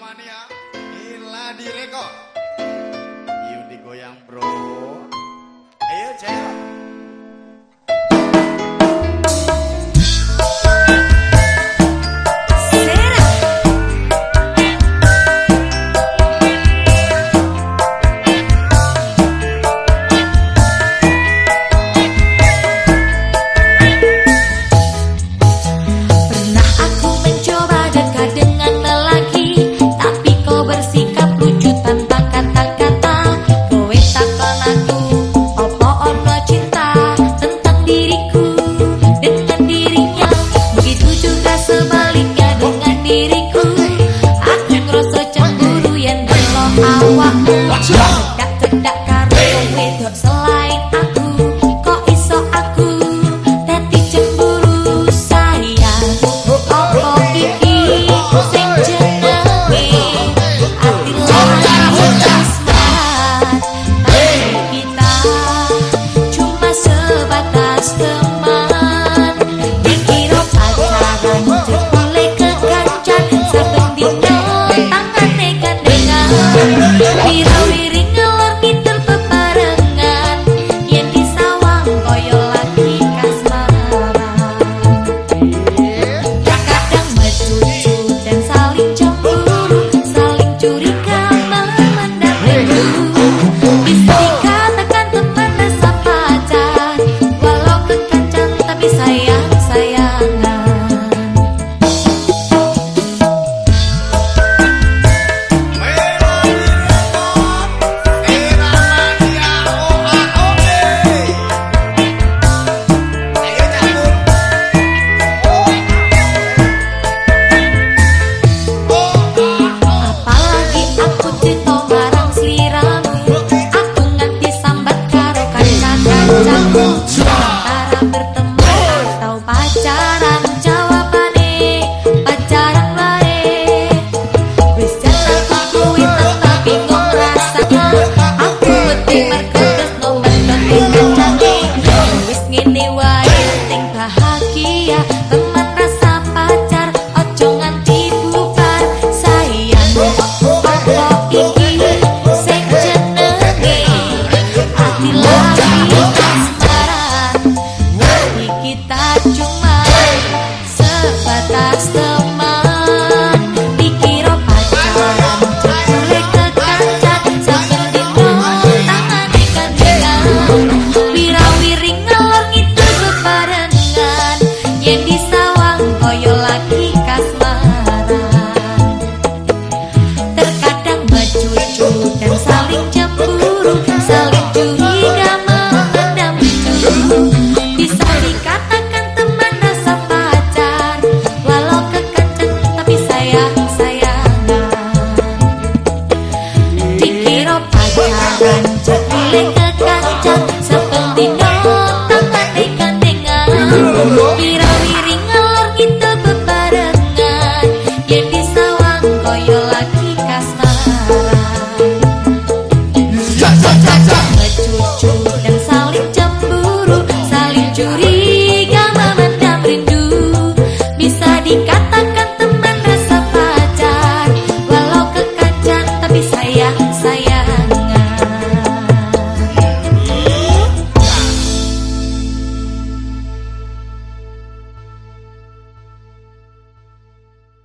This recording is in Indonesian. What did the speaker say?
Mania Gila direko Yuk digoyang bro. up the light. Wirawiring ngelor ngidul bebarengan Yen di sawang koyo lagi kasmaran. Terkadang mencucu dan saling cemburu Saling curiga memendam cemburu Bisa dikatakan teman rasa pacar Walau kekenceng tapi sayang.